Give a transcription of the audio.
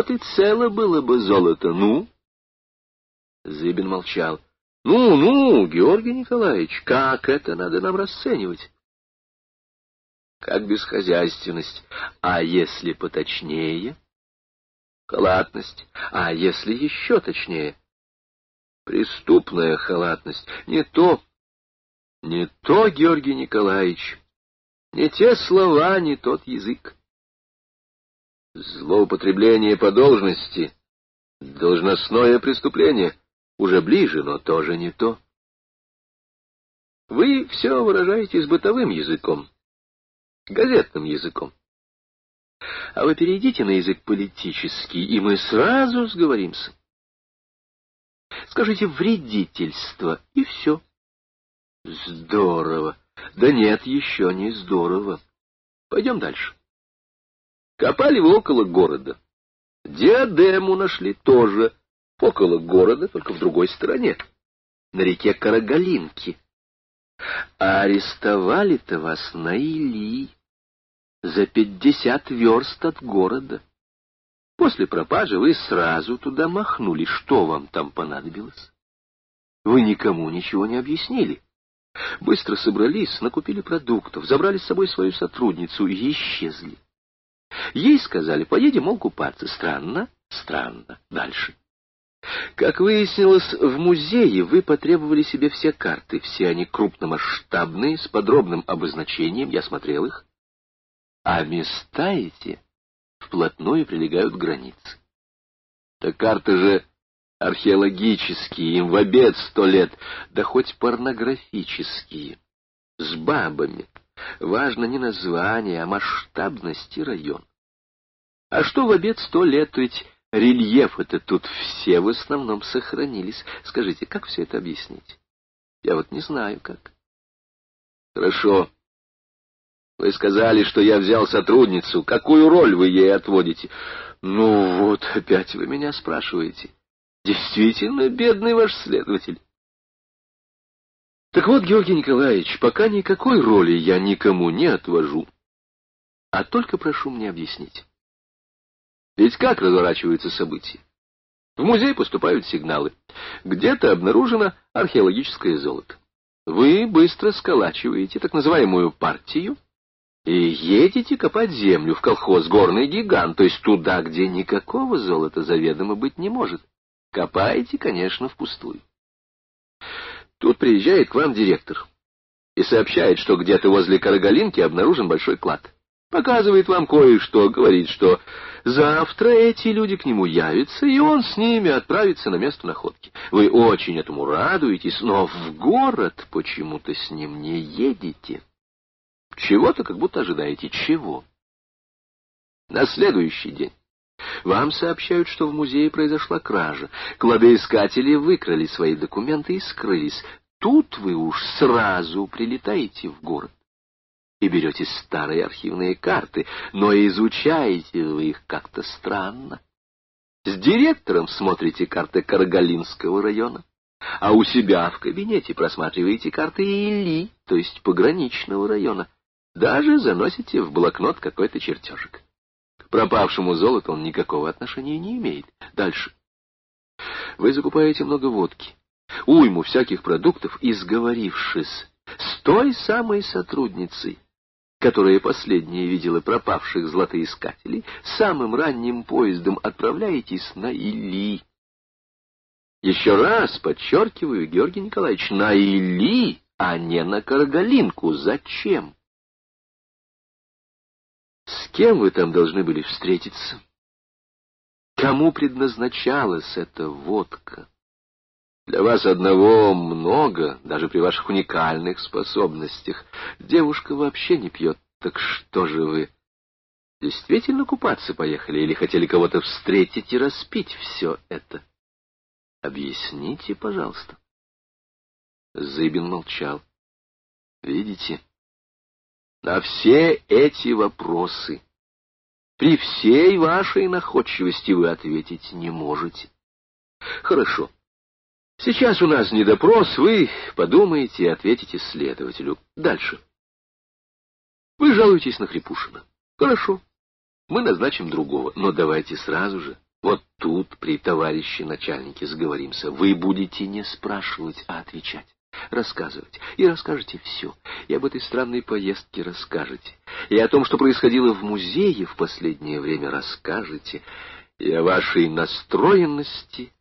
Вот и цело было бы золото, ну? Зыбин молчал. Ну, ну, Георгий Николаевич, как это надо нам расценивать? Как бесхозяйственность. А если поточнее? Халатность. А если еще точнее? Преступная халатность. Не то. Не то, Георгий Николаевич. Не те слова, не тот язык. Злоупотребление по должности. Должностное преступление. Уже ближе, но тоже не то. Вы все выражаетесь бытовым языком, газетным языком. А вы перейдите на язык политический, и мы сразу сговоримся. Скажите «вредительство» и все. Здорово. Да нет, еще не здорово. Пойдем дальше. Копали вы около города. Диадему нашли тоже около города, только в другой стороне, на реке Карагалинки. А арестовали-то вас на Или за пятьдесят верст от города. После пропажи вы сразу туда махнули. Что вам там понадобилось? Вы никому ничего не объяснили. Быстро собрались, накупили продуктов, забрали с собой свою сотрудницу и исчезли. Ей сказали, поедем, мол, купаться. Странно, странно. Дальше. Как выяснилось, в музее вы потребовали себе все карты. Все они крупномасштабные, с подробным обозначением, я смотрел их. А места эти вплотную прилегают к границе. Да карты же археологические, им в обед сто лет, да хоть порнографические, с бабами. Важно не название, а масштабность и район. А что в обед сто лет, ведь рельефы-то тут все в основном сохранились. Скажите, как все это объяснить? Я вот не знаю, как. Хорошо. Вы сказали, что я взял сотрудницу. Какую роль вы ей отводите? Ну вот, опять вы меня спрашиваете. Действительно, бедный ваш следователь. Так вот, Георгий Николаевич, пока никакой роли я никому не отвожу, а только прошу мне объяснить. Ведь как разворачиваются события? В музей поступают сигналы. Где-то обнаружено археологическое золото. Вы быстро сколачиваете так называемую партию, и едете копать землю в колхоз «Горный гигант», то есть туда, где никакого золота заведомо быть не может. Копаете, конечно, впустую. Тут приезжает к вам директор и сообщает, что где-то возле Карагалинки обнаружен большой клад. Показывает вам кое-что, говорит, что завтра эти люди к нему явятся, и он с ними отправится на место находки. Вы очень этому радуетесь, но в город почему-то с ним не едете. Чего-то как будто ожидаете. Чего? На следующий день. Вам сообщают, что в музее произошла кража. Кладоискатели выкрали свои документы и скрылись. Тут вы уж сразу прилетаете в город и берете старые архивные карты, но изучаете вы их как-то странно. С директором смотрите карты Каргалинского района, а у себя в кабинете просматриваете карты Или, то есть пограничного района. Даже заносите в блокнот какой-то чертежик. К пропавшему золоту он никакого отношения не имеет. Дальше. Вы закупаете много водки, уйму всяких продуктов и, сговорившись с той самой сотрудницей, которая последняя видела пропавших златоискателей, самым ранним поездом отправляетесь на Или. Еще раз подчеркиваю, Георгий Николаевич, на Или, а не на Каргалинку. Зачем? С кем вы там должны были встретиться? Кому предназначалась эта водка? Для вас одного много, даже при ваших уникальных способностях. Девушка вообще не пьет, так что же вы? Действительно купаться поехали или хотели кого-то встретить и распить все это? Объясните, пожалуйста. Зыбин молчал. Видите, на все эти вопросы при всей вашей находчивости вы ответить не можете. Хорошо. Сейчас у нас не допрос, вы подумаете и ответите следователю. Дальше. Вы жалуетесь на Хрипушина. Хорошо. Мы назначим другого, но давайте сразу же Вот тут при товарище начальнике сговоримся. Вы будете не спрашивать, а отвечать. Рассказывать. И расскажете все. И об этой странной поездке расскажете. И о том, что происходило в музее в последнее время, расскажете. И о вашей настроенности